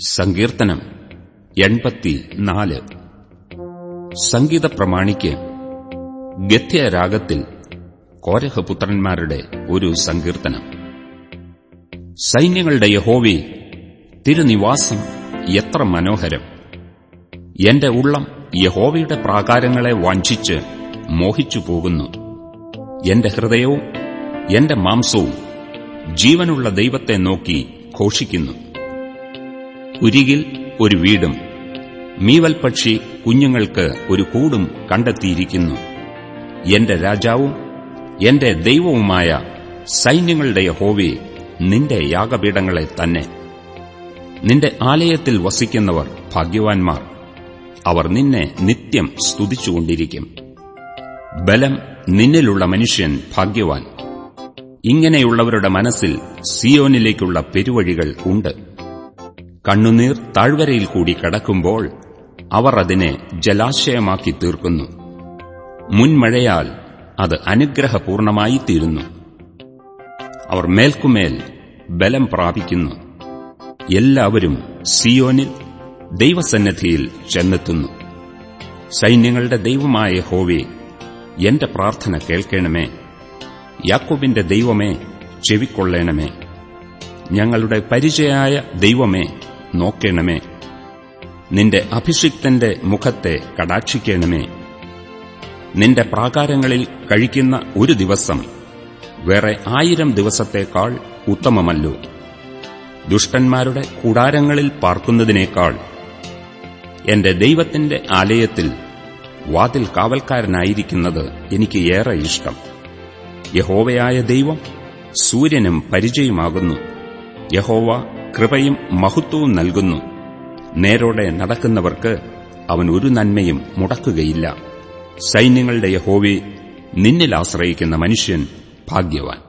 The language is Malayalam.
സങ്കീർത്തനം എൺപത്തിനാല്. സംഗീത പ്രമാണിക്ക് ഗത്യരാഗത്തിൽ കോരഹപുത്രന്മാരുടെ ഒരു സങ്കീർത്തനം. സൈന്യങ്ങളുടെ യഹോവി തിരുനിവാസം എത്ര മനോഹരം. എന്റെ ഉള്ളം യഹോവയുടെ പ്രാകാരങ്ങളെ വഞ്ചിച്ച് മോഹിച്ചു പോകുന്നു. എന്റെ ഹൃദയവും എന്റെ മാംസവും ജീവനുള്ള ദൈവത്തെ നോക്കി ഘോഷിക്കുന്നു. ഉരികിൽ ഒരു വീടും മീവൽ പക്ഷി കുഞ്ഞുങ്ങൾക്ക് ഒരു കൂടും കണ്ടെത്തിയിരിക്കുന്നു. എന്റെ രാജാവും എന്റെ ദൈവവുമായ സൈന്യങ്ങളുടെ ഹോവി നിന്റെ യാഗപീഠങ്ങളെ തന്നെ. നിന്റെ ആലയത്തിൽ വസിക്കുന്നവർ ഭാഗ്യവാൻമാർ അവർ നിന്നെ നിത്യം സ്തുതിച്ചുകൊണ്ടിരിക്കും. ബലം നിന്നിലുള്ള മനുഷ്യൻ ഭാഗ്യവാൻ. ഇങ്ങനെയുള്ളവരുടെ മനസ്സിൽ സിയോനിലേക്കുള്ള പെരുവഴികൾ ഉണ്ട്. കണ്ണുനീർ താഴ്വരയിൽ കൂടി കടക്കുമ്പോൾ അവർ അതിനെ ജലാശയമാക്കി തീർക്കുന്നു. മുൻമഴയാൽ അത് അനുഗ്രഹപൂർണമായി തീരുന്നു അവർ മേൽക്കുമേൽ ബലം പ്രാപിക്കുന്നു. എല്ലാവരും സിയോനിൽ ദൈവസന്നിധിയിൽ ചെന്നെത്തുന്നു. സൈന്യങ്ങളുടെ ദൈവമായ ഹോവി എന്റെ പ്രാർത്ഥന കേൾക്കണമേ. യാക്കോബിന്റെ ദൈവമേ ചെവിക്കൊള്ളണമേ. ഞങ്ങളുടെ പരിചയായ ദൈവമേ നോക്കണമേ. നിന്റെ അഭിഷിക്തന്റെ മുഖത്തെ കടാക്ഷിക്കണമേ. നിന്റെ പ്രാകാരങ്ങളിൽ കഴിക്കുന്ന ഒരു ദിവസം വേറെ ആയിരം ദിവസത്തേക്കാൾ ഉത്തമമല്ലോ. ദുഷ്ടന്മാരുടെ കൂടാരങ്ങളിൽ പാർക്കുന്നതിനേക്കാൾ എന്റെ ദൈവത്തിന്റെ ആലയത്തിൽ വാതിൽ കാവൽക്കാരനായിരിക്കുന്നത് എനിക്ക് ഏറെ ഇഷ്ടം. യഹോവയായ ദൈവം സൂര്യനും പരിചയമാകുന്നു. യഹോവ കൃപയും മഹത്വവും നൽകുന്നു. നേരോടെ നടക്കുന്നവർക്ക് അവൻ ഒരു നന്മയും മുടക്കുകയില്ല. സൈന്യങ്ങളുടെ യഹോവെ നിന്നിൽ ആശ്രയിക്കുന്ന മനുഷ്യൻ ഭാഗ്യവാൻ.